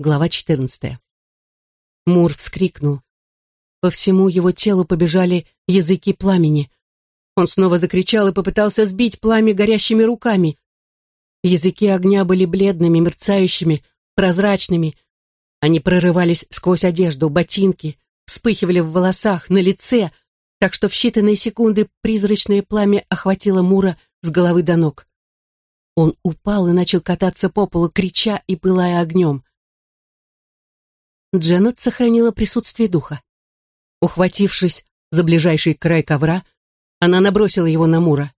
Глава 14. Мур вскрикнул. По всему его телу побежали языки пламени. Он снова закричал и попытался сбить пламя горящими руками. Языки огня были бледными, мерцающими, прозрачными. Они прорывались сквозь одежду, ботинки, вспыхивали в волосах, на лице, так что в считанные секунды призрачное пламя охватило Мура с головы до ног. Он упал и начал кататься по полу, крича и пылая огнем. Дженнет сохранила присутствие духа. Ухватившись за ближайший край ковра, она набросила его на Мура.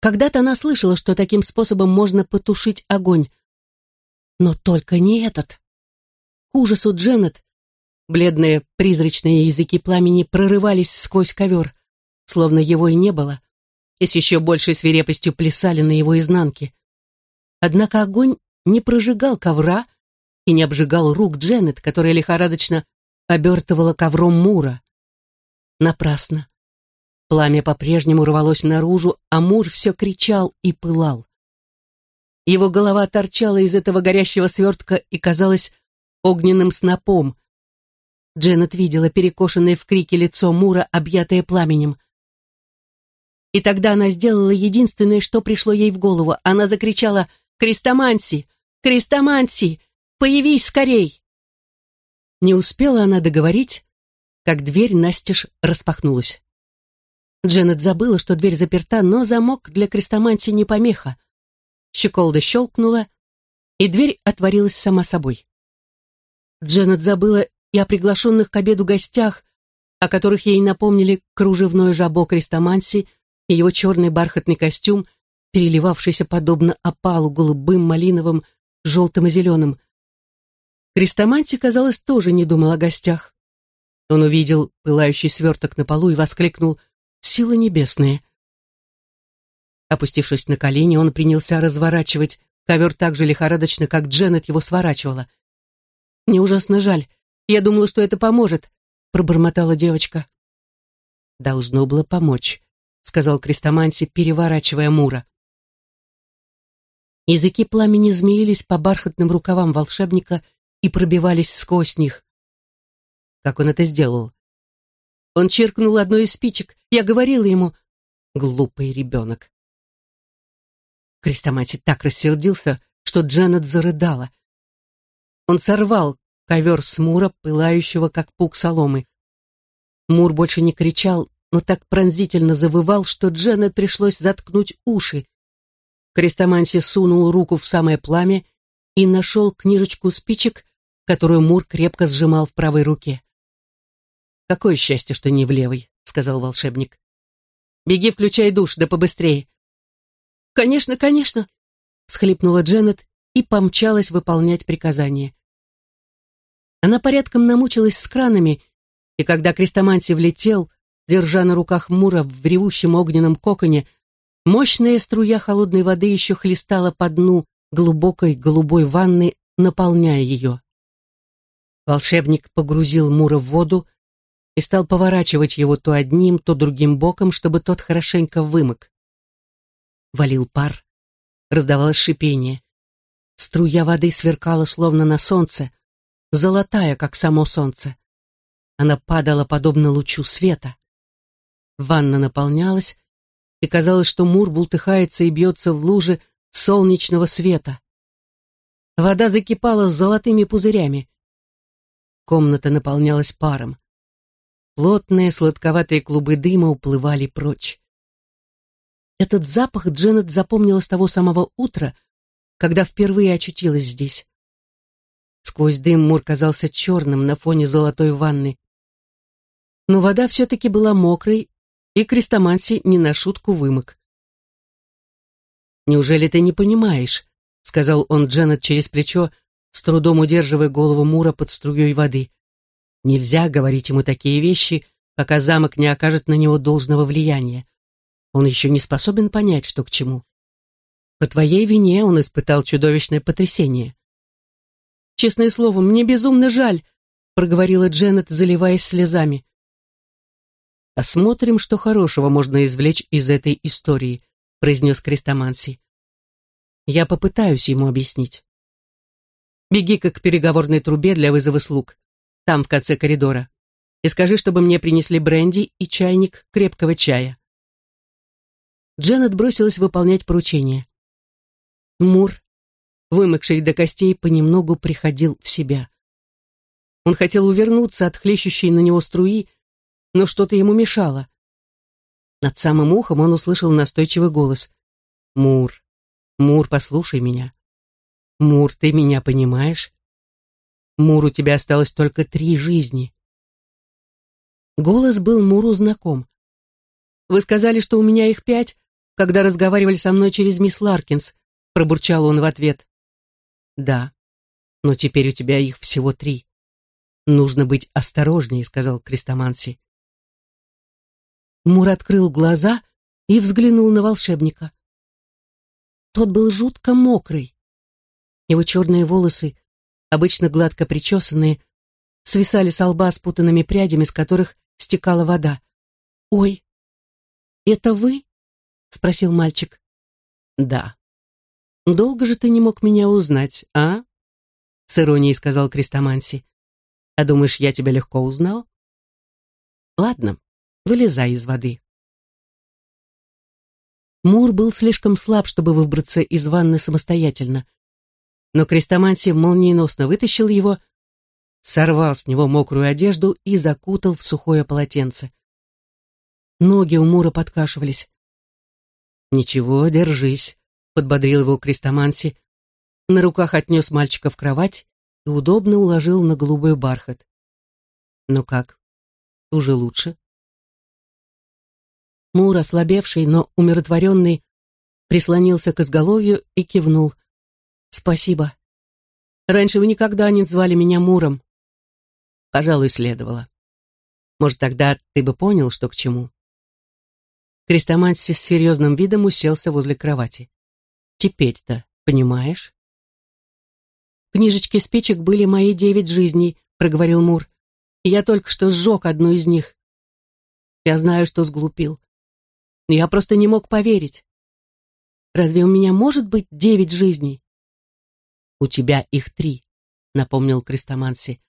Когда-то она слышала, что таким способом можно потушить огонь. Но только не этот. К ужасу Дженнет бледные призрачные языки пламени прорывались сквозь ковер, словно его и не было, и с еще большей свирепостью плясали на его изнанке. Однако огонь не прожигал ковра, и не обжигал рук Дженнет, которая лихорадочно обертывала ковром Мура. Напрасно. Пламя по-прежнему рвалось наружу, а Мур все кричал и пылал. Его голова торчала из этого горящего свертка и казалась огненным снопом. Дженнет видела перекошенное в крике лицо Мура, объятое пламенем. И тогда она сделала единственное, что пришло ей в голову. Она закричала «Крестоманси! Крестоманси! Появись скорей!» Не успела она договорить, как дверь настежь распахнулась. Дженнет забыла, что дверь заперта, но замок для крестомантии не помеха. Щеколда щелкнула, и дверь отворилась сама собой. Дженнет забыла и о приглашенных к обеду гостях, о которых ей напомнили кружевное жабо крестоманси и его черный бархатный костюм, переливавшийся подобно опалу голубым, малиновым, желтым и зеленым, Крестоманти, казалось, тоже не думал о гостях. Он увидел пылающий сверток на полу и воскликнул «Силы небесные!». Опустившись на колени, он принялся разворачивать ковер так же лихорадочно, как Дженнет его сворачивала. «Мне ужасно жаль. Я думала, что это поможет», — пробормотала девочка. «Должно было помочь», — сказал Крестоманси, переворачивая Мура. Языки пламени змеились по бархатным рукавам волшебника и пробивались сквозь них. Как он это сделал? Он чиркнул одной из спичек. Я говорила ему, глупый ребенок. Крестомати так рассердился, что Дженнет зарыдала. Он сорвал ковер с Мура, пылающего, как пук соломы. Мур больше не кричал, но так пронзительно завывал, что Дженнет пришлось заткнуть уши. Крестоманси сунул руку в самое пламя и нашел книжечку спичек, которую Мур крепко сжимал в правой руке. «Какое счастье, что не в левой», — сказал волшебник. «Беги, включай душ, да побыстрее». «Конечно, конечно», — схлипнула Дженнет и помчалась выполнять приказание. Она порядком намучилась с кранами, и когда Крестоманси влетел, держа на руках Мура в ревущем огненном коконе, мощная струя холодной воды еще хлестала по дну глубокой голубой ванны, наполняя ее. Волшебник погрузил Мура в воду и стал поворачивать его то одним, то другим боком, чтобы тот хорошенько вымок. Валил пар, раздавалось шипение. Струя воды сверкала словно на солнце, золотая, как само солнце. Она падала подобно лучу света. Ванна наполнялась, и казалось, что Мур бултыхается и бьется в луже солнечного света. Вода закипала с золотыми пузырями. Комната наполнялась паром. Плотные сладковатые клубы дыма уплывали прочь. Этот запах Дженнет запомнила с того самого утра, когда впервые очутилась здесь. Сквозь дым Мур казался черным на фоне золотой ванны. Но вода все-таки была мокрой, и Крестоманси не на шутку вымок. «Неужели ты не понимаешь?» — сказал он Дженнет через плечо, с трудом удерживая голову Мура под струей воды. Нельзя говорить ему такие вещи, пока замок не окажет на него должного влияния. Он еще не способен понять, что к чему. По твоей вине он испытал чудовищное потрясение. «Честное слово, мне безумно жаль», — проговорила Дженнет, заливаясь слезами. «Посмотрим, что хорошего можно извлечь из этой истории», — произнес Крестоманси. «Я попытаюсь ему объяснить». Беги-ка к переговорной трубе для вызова слуг, там, в конце коридора, и скажи, чтобы мне принесли бренди и чайник крепкого чая. Дженнет бросилась выполнять поручение. Мур, вымокший до костей, понемногу приходил в себя. Он хотел увернуться от хлещущей на него струи, но что-то ему мешало. Над самым ухом он услышал настойчивый голос. «Мур, Мур, послушай меня. Мур, ты меня понимаешь? Мур, у тебя осталось только три жизни». Голос был Муру знаком. «Вы сказали, что у меня их пять, когда разговаривали со мной через мисс Ларкинс», пробурчал он в ответ. «Да, но теперь у тебя их всего три. Нужно быть осторожнее», — сказал Крестоманси. Мур открыл глаза и взглянул на волшебника. Тот был жутко мокрый. Его черные волосы, обычно гладко причесанные, свисали с лба спутанными прядями, с которых стекала вода. «Ой, это вы?» — спросил мальчик. «Да». «Долго же ты не мог меня узнать, а?» — с иронией сказал Крестоманси. «А думаешь, я тебя легко узнал?» «Ладно, Вылезай из воды. Мур был слишком слаб, чтобы выбраться из ванны самостоятельно. Но Крестоманси молниеносно вытащил его, сорвал с него мокрую одежду и закутал в сухое полотенце. Ноги у Мура подкашивались. «Ничего, держись», — подбодрил его Крестоманси. На руках отнес мальчика в кровать и удобно уложил на голубой бархат. «Ну как, уже лучше?» Мур, ослабевший, но умиротворенный, прислонился к изголовью и кивнул. «Спасибо. Раньше вы никогда не звали меня Муром». Пожалуй, следовало. Может, тогда ты бы понял, что к чему. Крестоманси с серьезным видом уселся возле кровати. «Теперь-то понимаешь?» «В книжечке спичек были мои девять жизней», — проговорил Мур. «И я только что сжег одну из них. Я знаю, что сглупил но я просто не мог поверить. Разве у меня может быть девять жизней? У тебя их три, напомнил Крестоманси.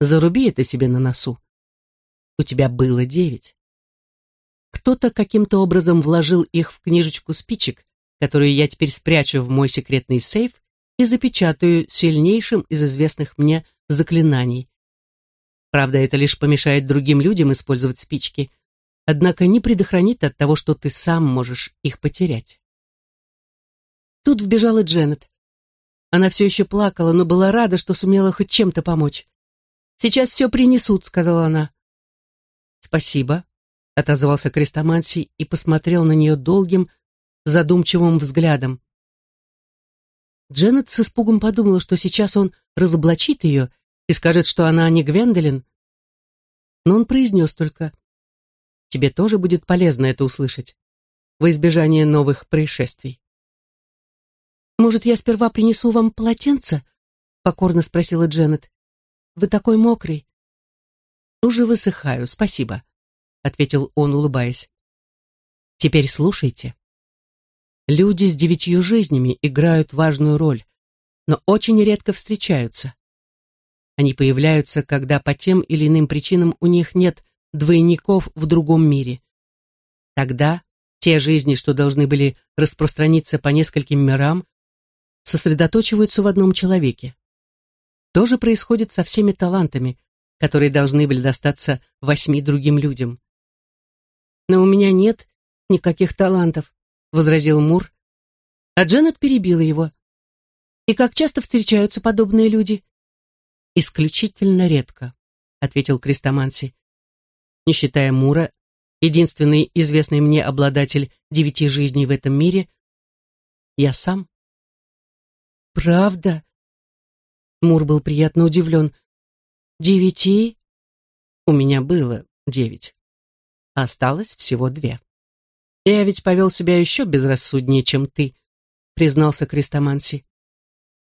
Заруби это себе на носу. У тебя было девять. Кто-то каким-то образом вложил их в книжечку спичек, которую я теперь спрячу в мой секретный сейф и запечатаю сильнейшим из известных мне заклинаний. Правда, это лишь помешает другим людям использовать спички, однако не предохранит от того, что ты сам можешь их потерять. Тут вбежала Дженнет. Она все еще плакала, но была рада, что сумела хоть чем-то помочь. «Сейчас все принесут», — сказала она. «Спасибо», — отозвался Крестоманси и посмотрел на нее долгим, задумчивым взглядом. Дженнет с испугом подумала, что сейчас он разоблачит ее и скажет, что она не Гвендолин. Но он произнес только Тебе тоже будет полезно это услышать, во избежание новых происшествий. «Может, я сперва принесу вам полотенце?» — покорно спросила Дженнет. «Вы такой мокрый». «Уже высыхаю, спасибо», — ответил он, улыбаясь. «Теперь слушайте. Люди с девятью жизнями играют важную роль, но очень редко встречаются. Они появляются, когда по тем или иным причинам у них нет двойников в другом мире. Тогда те жизни, что должны были распространиться по нескольким мирам, сосредоточиваются в одном человеке. То же происходит со всеми талантами, которые должны были достаться восьми другим людям. «Но у меня нет никаких талантов», — возразил Мур, а Дженнет перебила его. «И как часто встречаются подобные люди?» «Исключительно редко», — ответил Крестоманси не считая Мура, единственный известный мне обладатель девяти жизней в этом мире, я сам. Правда? Мур был приятно удивлен. Девяти? У меня было девять. Осталось всего две. Я ведь повел себя еще безрассуднее, чем ты, признался Крестоманси.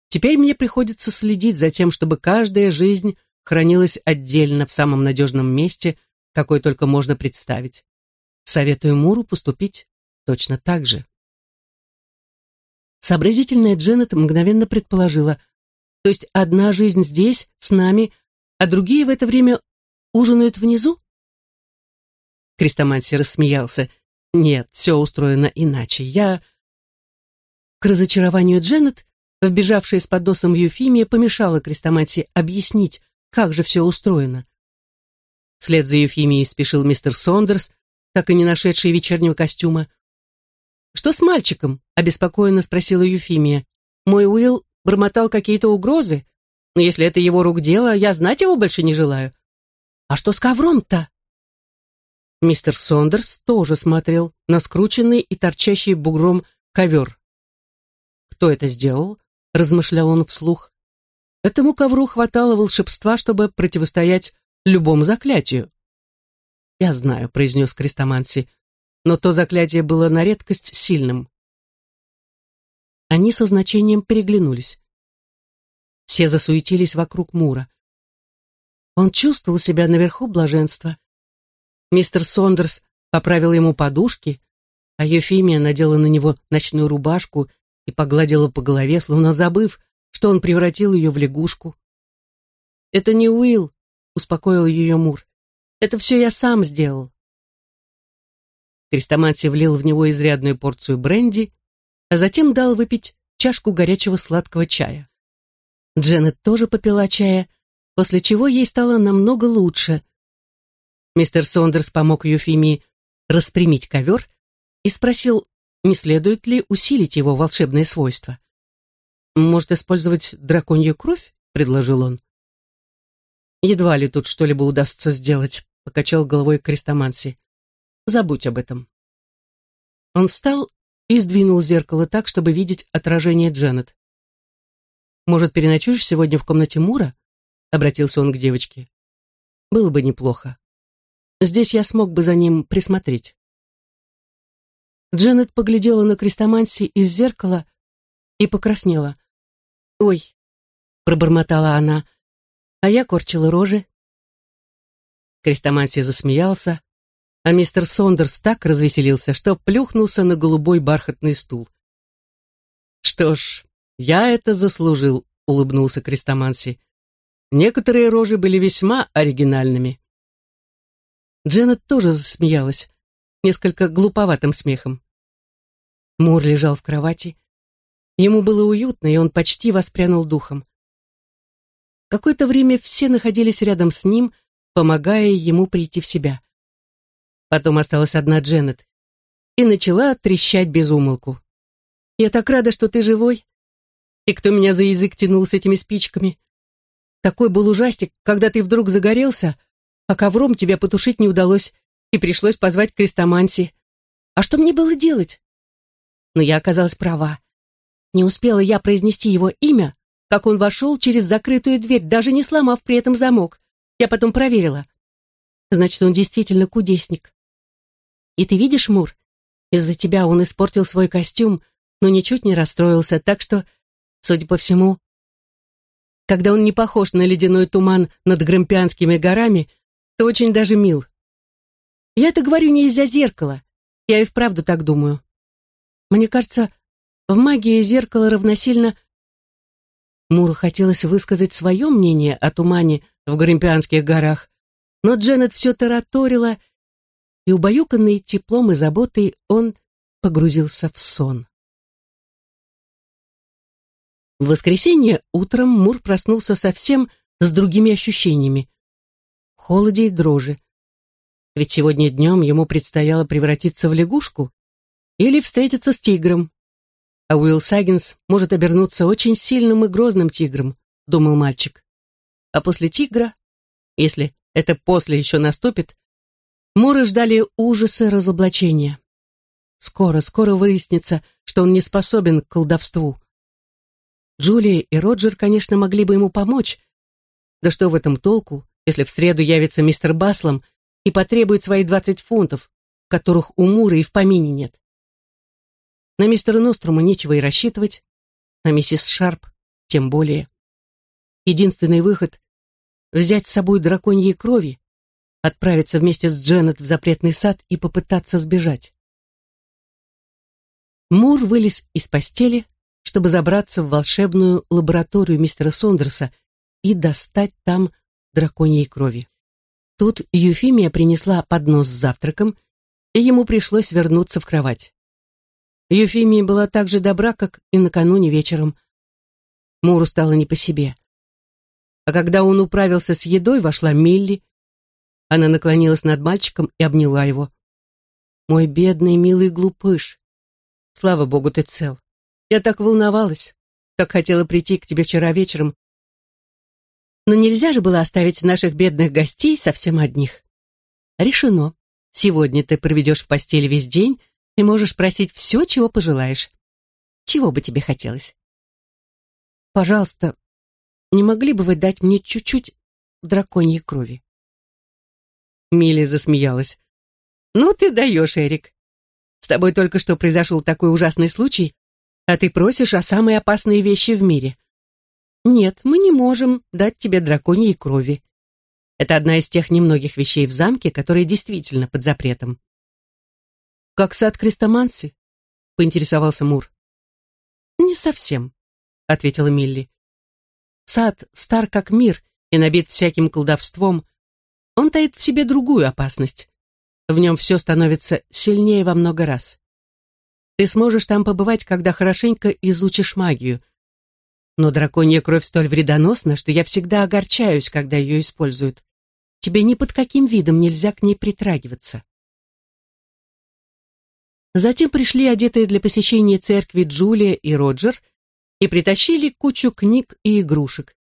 Теперь мне приходится следить за тем, чтобы каждая жизнь хранилась отдельно в самом надежном месте – какой только можно представить. Советую Муру поступить точно так же. Сообразительная Дженнет мгновенно предположила, То есть одна жизнь здесь, с нами, а другие в это время ужинают внизу? Крестоманси рассмеялся. Нет, все устроено иначе. Я... К разочарованию Дженнет, вбежавшая с подносом Юфимия, помешала Крестоманси объяснить, как же все устроено. Вслед за Юфимией спешил мистер Сондерс, так и не нашедший вечернего костюма. «Что с мальчиком?» — обеспокоенно спросила Юфимия. «Мой Уилл бормотал какие-то угрозы, но если это его рук дело, я знать его больше не желаю. А что с ковром-то?» Мистер Сондерс тоже смотрел на скрученный и торчащий бугром ковер. «Кто это сделал?» — размышлял он вслух. «Этому ковру хватало волшебства, чтобы противостоять любому заклятию». «Я знаю», — произнес Крестоманси, но то заклятие было на редкость сильным. Они со значением переглянулись. Все засуетились вокруг Мура. Он чувствовал себя наверху блаженства. Мистер Сондерс поправил ему подушки, а Ефимия надела на него ночную рубашку и погладила по голове, словно забыв, что он превратил ее в лягушку. «Это не Уилл», — успокоил ее Мур. «Это все я сам сделал». Крестоманси влил в него изрядную порцию бренди, а затем дал выпить чашку горячего сладкого чая. Дженнет тоже попила чая, после чего ей стало намного лучше. Мистер Сондерс помог Юфимии распрямить ковер и спросил, не следует ли усилить его волшебные свойства. «Может, использовать драконью кровь?» — предложил он. «Едва ли тут что-либо удастся сделать», — покачал головой Крестоманси. «Забудь об этом». Он встал и сдвинул зеркало так, чтобы видеть отражение Дженнет. «Может, переночуешь сегодня в комнате Мура?» — обратился он к девочке. «Было бы неплохо. Здесь я смог бы за ним присмотреть». Дженнет поглядела на крестоманси из зеркала и покраснела. «Ой», — пробормотала она, а я корчила рожи. Крестоманси засмеялся, а мистер Сондерс так развеселился, что плюхнулся на голубой бархатный стул. «Что ж, я это заслужил», — улыбнулся Крестоманси. «Некоторые рожи были весьма оригинальными». Дженнет тоже засмеялась несколько глуповатым смехом. Мур лежал в кровати. Ему было уютно, и он почти воспрянул духом. Какое-то время все находились рядом с ним, помогая ему прийти в себя. Потом осталась одна Дженнет и начала трещать без умолку. «Я так рада, что ты живой. И кто меня за язык тянул с этими спичками? Такой был ужастик, когда ты вдруг загорелся, а ковром тебя потушить не удалось, и пришлось позвать Крестоманси. А что мне было делать? Но я оказалась права. Не успела я произнести его имя, как он вошел через закрытую дверь, даже не сломав при этом замок. Я потом проверила. Значит, он действительно кудесник. И ты видишь, Мур, из-за тебя он испортил свой костюм, но ничуть не расстроился, так что, судя по всему, когда он не похож на ледяной туман над Грампианскими горами, ты очень даже мил. Я это говорю не из-за зеркала. Я и вправду так думаю. Мне кажется, в магии зеркало равносильно... Муру хотелось высказать свое мнение о тумане в Гримпианских горах, но Дженнет все тараторила, и, убаюканный теплом и заботой, он погрузился в сон. В воскресенье утром Мур проснулся совсем с другими ощущениями холоде и дрожи. Ведь сегодня днем ему предстояло превратиться в лягушку или встретиться с тигром. А Уилл Саггинс может обернуться очень сильным и грозным тигром, думал мальчик. А после тигра, если это после еще наступит, Муры ждали ужасы разоблачения. Скоро, скоро выяснится, что он не способен к колдовству. Джулия и Роджер, конечно, могли бы ему помочь. Да что в этом толку, если в среду явится мистер Баслом и потребует свои двадцать фунтов, которых у Мура и в помине нет. На мистера Нострума нечего и рассчитывать, на миссис Шарп тем более. Единственный выход — взять с собой драконьей крови, отправиться вместе с Дженнет в запретный сад и попытаться сбежать. Мур вылез из постели, чтобы забраться в волшебную лабораторию мистера Сондерса и достать там драконьей крови. Тут Юфимия принесла поднос с завтраком, и ему пришлось вернуться в кровать. Юфимия была так же добра, как и накануне вечером. Муру стало не по себе. А когда он управился с едой, вошла Милли. Она наклонилась над мальчиком и обняла его. «Мой бедный, милый глупыш! Слава богу, ты цел. Я так волновалась, так хотела прийти к тебе вчера вечером. Но нельзя же было оставить наших бедных гостей совсем одних. Решено. Сегодня ты проведешь в постели весь день и можешь просить все, чего пожелаешь. Чего бы тебе хотелось? Пожалуйста, не могли бы вы дать мне чуть-чуть драконьей крови?» Милли засмеялась. «Ну ты даешь, Эрик. С тобой только что произошел такой ужасный случай, а ты просишь о самой опасной вещи в мире. Нет, мы не можем дать тебе драконьей крови. Это одна из тех немногих вещей в замке, которые действительно под запретом. Как сад Крестоманси? Поинтересовался Мур. Не совсем, ответила Милли. Сад стар как мир и набит всяким колдовством. Он таит в себе другую опасность. В нем все становится сильнее во много раз. Ты сможешь там побывать, когда хорошенько изучишь магию. Но драконья кровь столь вредоносна, что я всегда огорчаюсь, когда ее используют. Тебе ни под каким видом нельзя к ней притрагиваться. Затем пришли одетые для посещения церкви Джулия и Роджер и притащили кучу книг и игрушек.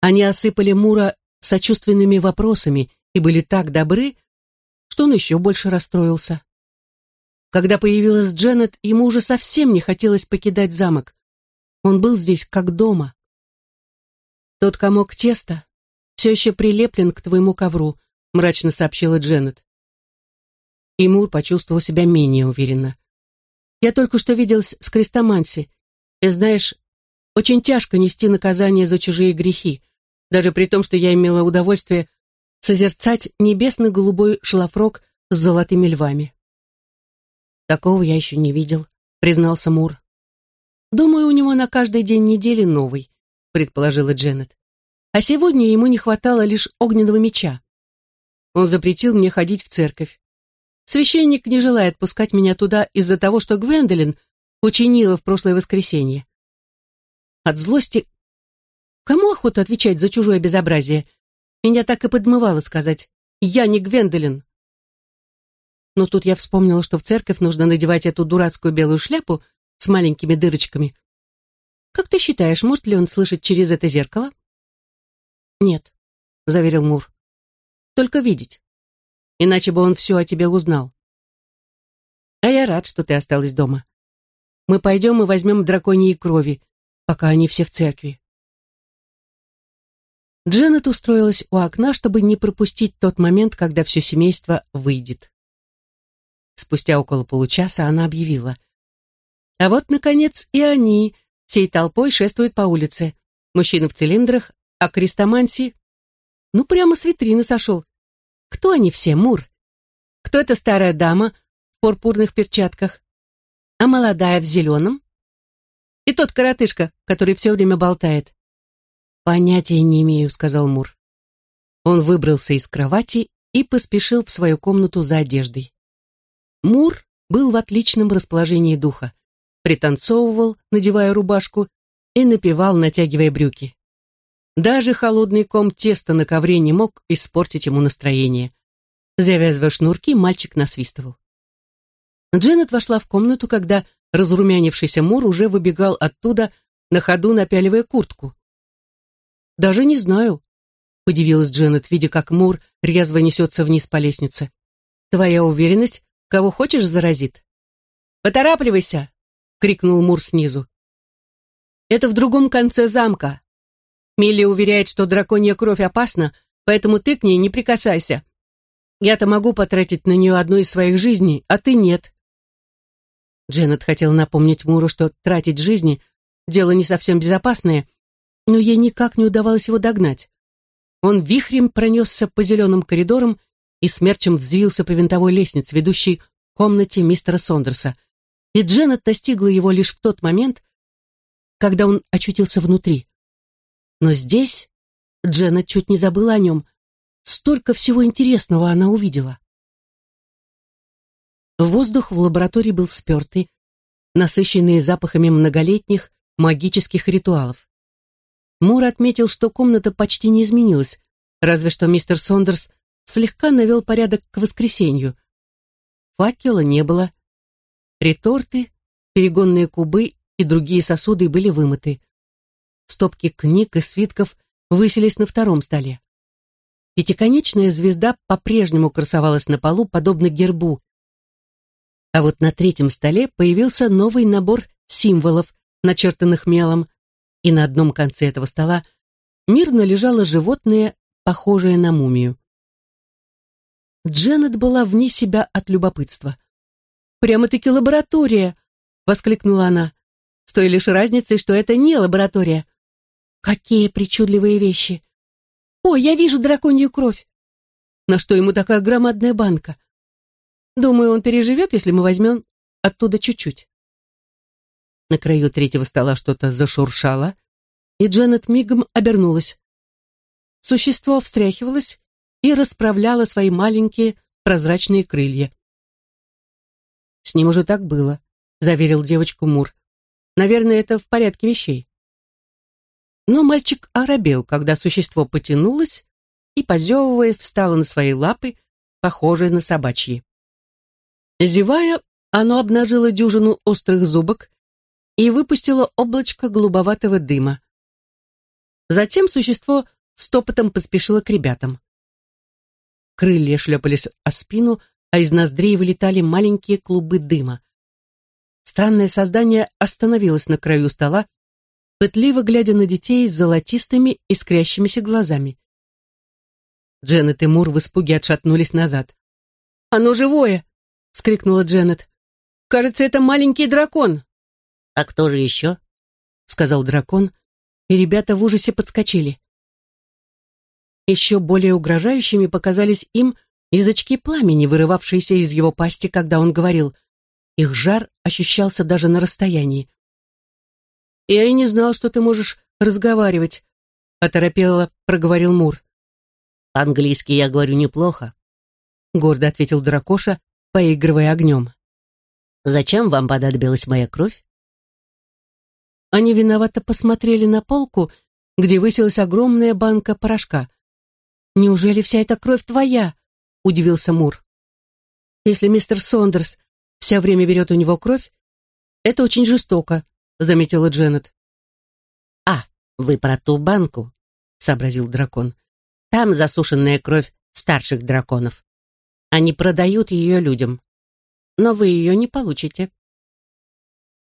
Они осыпали Мура сочувственными вопросами и были так добры, что он еще больше расстроился. Когда появилась Дженнет, ему уже совсем не хотелось покидать замок. Он был здесь как дома. «Тот комок теста все еще прилеплен к твоему ковру», мрачно сообщила Дженнет. И Мур почувствовал себя менее уверенно. «Я только что виделась с Крестоманси, и, знаешь, очень тяжко нести наказание за чужие грехи, даже при том, что я имела удовольствие созерцать небесно-голубой шлафрок с золотыми львами. «Такого я еще не видел», — признался Мур. «Думаю, у него на каждый день недели новый», — предположила Дженнет. «А сегодня ему не хватало лишь огненного меча. Он запретил мне ходить в церковь. Священник не желает пускать меня туда из-за того, что Гвендолин учинила в прошлое воскресенье. От злости... Кому охота отвечать за чужое безобразие? Меня так и подмывало сказать «Я не Гвендолин». Но тут я вспомнила, что в церковь нужно надевать эту дурацкую белую шляпу с маленькими дырочками. Как ты считаешь, может ли он слышать через это зеркало? Нет, заверил Мур. Только видеть. Иначе бы он все о тебе узнал. А я рад, что ты осталась дома. Мы пойдем и возьмем драконьей крови, пока они все в церкви. Дженнет устроилась у окна, чтобы не пропустить тот момент, когда все семейство выйдет. Спустя около получаса она объявила. А вот, наконец, и они всей толпой шествуют по улице. Мужчины в цилиндрах, а крестоманси... Ну, прямо с витрины сошел. Кто они все, Мур? Кто эта старая дама в пурпурных перчатках? А молодая в зеленом? И тот коротышка, который все время болтает. «Понятия не имею», — сказал Мур. Он выбрался из кровати и поспешил в свою комнату за одеждой. Мур был в отличном расположении духа, пританцовывал, надевая рубашку, и напевал, натягивая брюки. Даже холодный ком теста на ковре не мог испортить ему настроение. Завязывая шнурки, мальчик насвистывал. Дженнет вошла в комнату, когда разрумянившийся Мур уже выбегал оттуда, на ходу напяливая куртку. «Даже не знаю», — удивилась Дженнет, видя, как Мур резво несется вниз по лестнице. «Твоя уверенность кого хочешь заразит?» «Поторапливайся!» — крикнул Мур снизу. «Это в другом конце замка. Милли уверяет, что драконья кровь опасна, поэтому ты к ней не прикасайся. Я-то могу потратить на нее одну из своих жизней, а ты нет». Дженнет хотела напомнить Муру, что тратить жизни — дело не совсем безопасное — но ей никак не удавалось его догнать. Он вихрем пронесся по зеленым коридорам и смерчем взвился по винтовой лестнице, ведущей к комнате мистера Сондерса. И Дженнет достигла его лишь в тот момент, когда он очутился внутри. Но здесь Дженнет чуть не забыла о нем. Столько всего интересного она увидела. Воздух в лаборатории был спертый, насыщенный запахами многолетних магических ритуалов. Мур отметил, что комната почти не изменилась, разве что мистер Сондерс слегка навел порядок к воскресенью. Факела не было. Реторты, перегонные кубы и другие сосуды были вымыты. Стопки книг и свитков высились на втором столе. Пятиконечная звезда по-прежнему красовалась на полу, подобно гербу. А вот на третьем столе появился новый набор символов, начертанных мелом, и на одном конце этого стола мирно лежало животное, похожее на мумию. Дженнет была вне себя от любопытства. «Прямо-таки лаборатория!» — воскликнула она. «С той лишь разницей, что это не лаборатория. Какие причудливые вещи! О, я вижу драконью кровь! На что ему такая громадная банка? Думаю, он переживет, если мы возьмем оттуда чуть-чуть. На краю третьего стола что-то зашуршало, и Дженнет мигом обернулась. Существо встряхивалось и расправляло свои маленькие прозрачные крылья. «С ним уже так было», — заверил девочку Мур. «Наверное, это в порядке вещей». Но мальчик оробел, когда существо потянулось и, позевывая, встало на свои лапы, похожие на собачьи. Зевая, оно обнажило дюжину острых зубок и выпустило облачко голубоватого дыма. Затем существо стопотом поспешило к ребятам. Крылья шлепались о спину, а из ноздрей вылетали маленькие клубы дыма. Странное создание остановилось на краю стола, пытливо глядя на детей с золотистыми искрящимися глазами. Дженнет и Мур в испуге отшатнулись назад. «Оно живое!» — скрикнула Дженнет. «Кажется, это маленький дракон!» «А кто же еще?» — сказал дракон, и ребята в ужасе подскочили. Еще более угрожающими показались им язычки пламени, вырывавшиеся из его пасти, когда он говорил. Их жар ощущался даже на расстоянии. «Я и не знал, что ты можешь разговаривать», — оторопело проговорил Мур. «По-английски я говорю неплохо», — гордо ответил Дракоша, поигрывая огнем. «Зачем вам понадобилась моя кровь?» Они виновато посмотрели на полку, где высилась огромная банка порошка. «Неужели вся эта кровь твоя?» — удивился Мур. «Если мистер Сондерс все время берет у него кровь, это очень жестоко», заметила Дженнет. «А, вы про ту банку», — сообразил дракон. «Там засушенная кровь старших драконов. Они продают ее людям. Но вы ее не получите».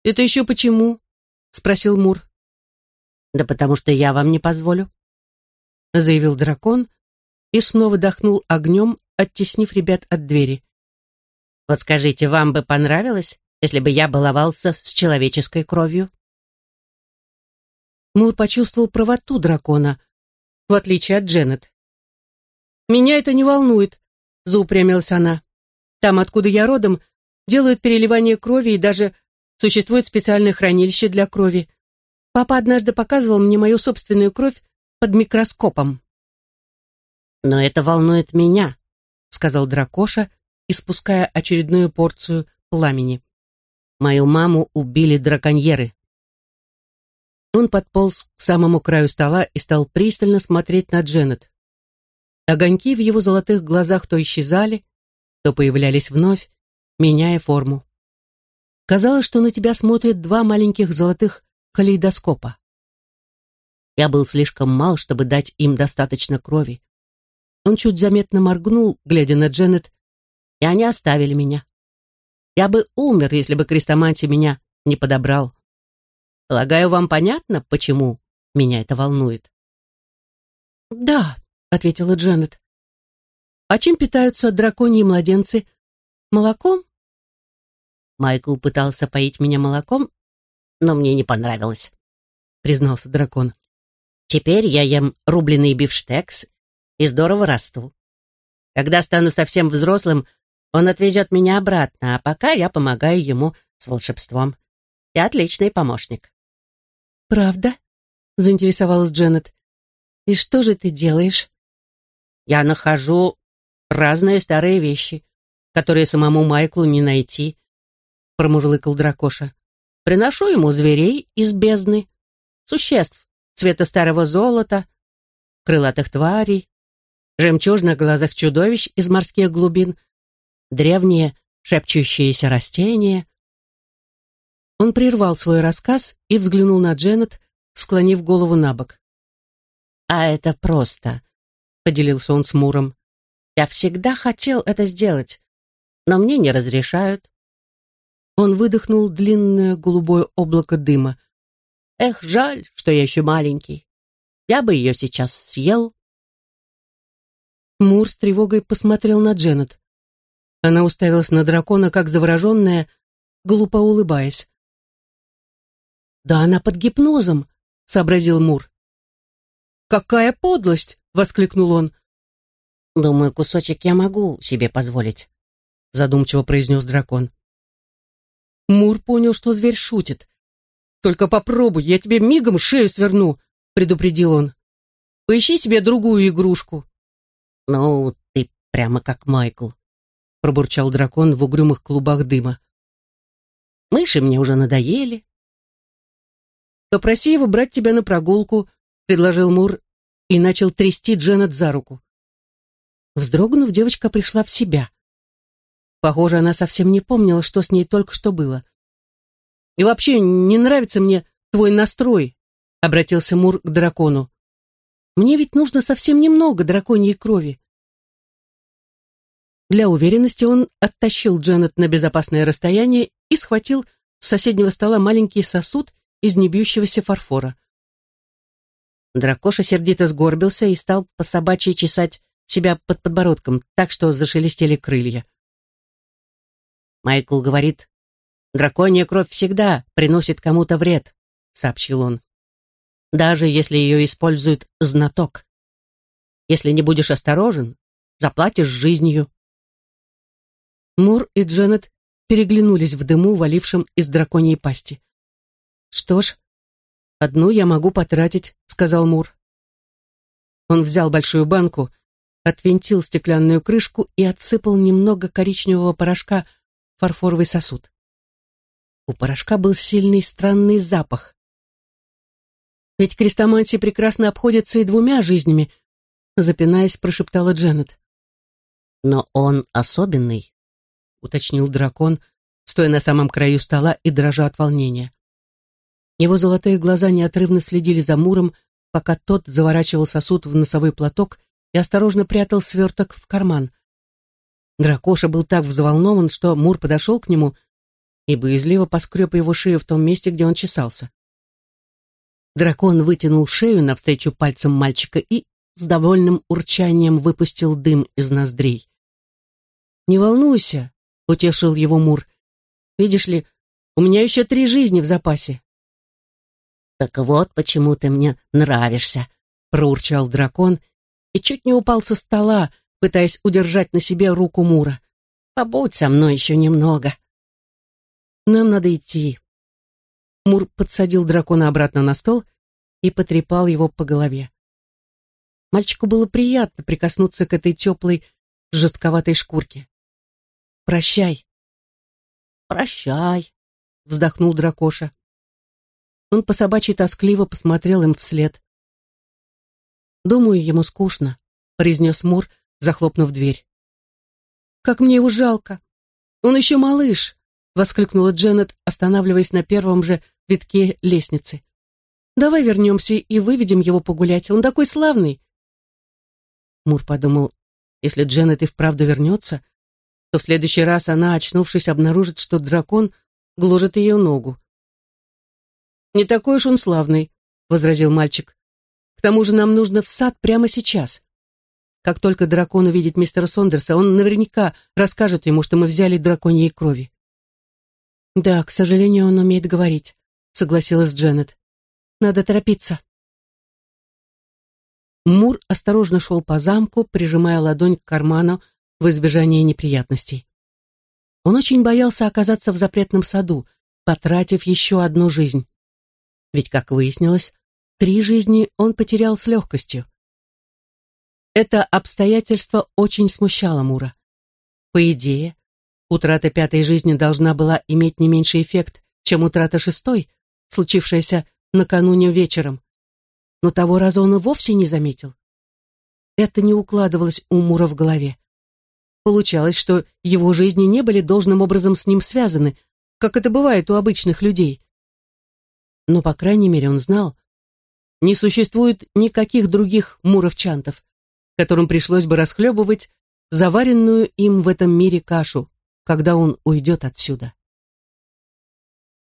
«Это еще почему?» — спросил Мур. «Да потому что я вам не позволю», — заявил дракон и снова дохнул огнем, оттеснив ребят от двери. «Вот скажите, вам бы понравилось, если бы я баловался с человеческой кровью. Мур почувствовал правоту дракона, в отличие от Дженнет. «Меня это не волнует», — заупрямилась она. «Там, откуда я родом, делают переливание крови и даже существует специальное хранилище для крови. Папа однажды показывал мне мою собственную кровь под микроскопом». «Но это волнует меня», — сказал дракоша, испуская очередную порцию пламени. Мою маму убили драконьеры. Он подполз к самому краю стола и стал пристально смотреть на Дженнет. Огоньки в его золотых глазах то исчезали, то появлялись вновь, меняя форму. Казалось, что на тебя смотрят два маленьких золотых калейдоскопа. Я был слишком мал, чтобы дать им достаточно крови. Он чуть заметно моргнул, глядя на Дженнет, и они оставили меня. Я бы умер, если бы Крестоманти меня не подобрал. Полагаю, вам понятно, почему меня это волнует?» «Да», — ответила Дженнет. «А чем питаются драконьи младенцы? Молоком?» Майкл пытался поить меня молоком, но мне не понравилось, признался дракон. Теперь я ем рубленый бифштекс и здорово расту. Когда стану совсем взрослым, он отвезет меня обратно, а пока я помогаю ему с волшебством. Я отличный помощник. «Правда?» — заинтересовалась Дженнет. «И что же ты делаешь?» «Я нахожу разные старые вещи, которые самому Майклу не найти», — промурлыкал дракоша. «Приношу ему зверей из бездны, существ цвета старого золота, крылатых тварей, жемчужных глазах чудовищ из морских глубин, древние шепчущиеся растения». Он прервал свой рассказ и взглянул на Дженнет, склонив голову на бок. «А это просто», — поделился он с Муром. «Я всегда хотел это сделать, но мне не разрешают». Он выдохнул длинное голубое облако дыма. «Эх, жаль, что я еще маленький. Я бы ее сейчас съел». Мур с тревогой посмотрел на Дженнет. Она уставилась на дракона, как завороженная, глупо улыбаясь. «Да она под гипнозом», — сообразил Мур. «Какая подлость!» — воскликнул он. «Думаю, кусочек я могу себе позволить», — задумчиво произнес дракон. Мур понял, что зверь шутит. «Только попробуй, я тебе мигом шею сверну», — предупредил он. «Поищи себе другую игрушку». «Ну, ты прямо как Майкл», — пробурчал дракон в угрюмых клубах дыма. «Мыши мне уже надоели, «Попроси его брать тебя на прогулку», — предложил Мур и начал трясти Дженнет за руку. Вздрогнув, девочка пришла в себя. Похоже, она совсем не помнила, что с ней только что было. «И вообще, не нравится мне твой настрой», — обратился Мур к дракону. «Мне ведь нужно совсем немного драконьей крови». Для уверенности он оттащил Дженнет на безопасное расстояние и схватил с соседнего стола маленький сосуд из небьющегося фарфора. Дракоша сердито сгорбился и стал по собачьи чесать себя под подбородком, так что зашелестели крылья. Майкл говорит, «Драконья кровь всегда приносит кому-то вред», — сообщил он. «Даже если ее использует знаток. Если не будешь осторожен, заплатишь жизнью». Мур и Дженнет переглянулись в дыму, валившем из драконьей пасти. «Что ж, одну я могу потратить», — сказал Мур. Он взял большую банку, отвинтил стеклянную крышку и отсыпал немного коричневого порошка фарфоровый сосуд. У порошка был сильный странный запах. «Ведь крестомантии прекрасно обходятся и двумя жизнями», запинаясь, прошептала Дженнет. «Но он особенный», — уточнил дракон, стоя на самом краю стола и дрожа от волнения. Его золотые глаза неотрывно следили за Муром, пока тот заворачивал сосуд в носовой платок и осторожно прятал сверток в карман. Дракоша был так взволнован, что Мур подошел к нему и боязливо поскреб его шею в том месте, где он чесался. Дракон вытянул шею навстречу пальцам мальчика и с довольным урчанием выпустил дым из ноздрей. «Не волнуйся», — утешил его Мур. «Видишь ли, у меня еще три жизни в запасе. «Так вот почему ты мне нравишься», — проурчал дракон и чуть не упал со стола, пытаясь удержать на себе руку Мура. «Побудь со мной еще немного». «Нам надо идти». Мур подсадил дракона обратно на стол и потрепал его по голове. Мальчику было приятно прикоснуться к этой теплой, жестковатой шкурке. «Прощай». «Прощай», — вздохнул дракоша. Он по собачьи тоскливо посмотрел им вслед. «Думаю, ему скучно», — произнес Мур, захлопнув дверь. «Как мне его жалко! Он еще малыш!» — воскликнула Дженнет, останавливаясь на первом же витке лестницы. «Давай вернемся и выведем его погулять. Он такой славный!» Мур подумал, если Дженнет и вправду вернется, то в следующий раз она, очнувшись, обнаружит, что дракон гложет ее ногу. «Не такой уж он славный», — возразил мальчик. «К тому же нам нужно в сад прямо сейчас. Как только дракон увидит мистера Сондерса, он наверняка расскажет ему, что мы взяли драконьей крови». «Да, к сожалению, он умеет говорить», — согласилась Дженнет. «Надо торопиться». Мур осторожно шел по замку, прижимая ладонь к карману в избежание неприятностей. Он очень боялся оказаться в запретном саду, потратив еще одну жизнь. Ведь, как выяснилось, три жизни он потерял с легкостью. Это обстоятельство очень смущало Мура. По идее, утрата пятой жизни должна была иметь не меньший эффект, чем утрата шестой, случившаяся накануне вечером. Но того раза он и вовсе не заметил. Это не укладывалось у Мура в голове. Получалось, что его жизни не были должным образом с ним связаны, как это бывает у обычных людей. Но, по крайней мере, он знал, не существует никаких других муровчантов, которым пришлось бы расхлебывать заваренную им в этом мире кашу, когда он уйдет отсюда.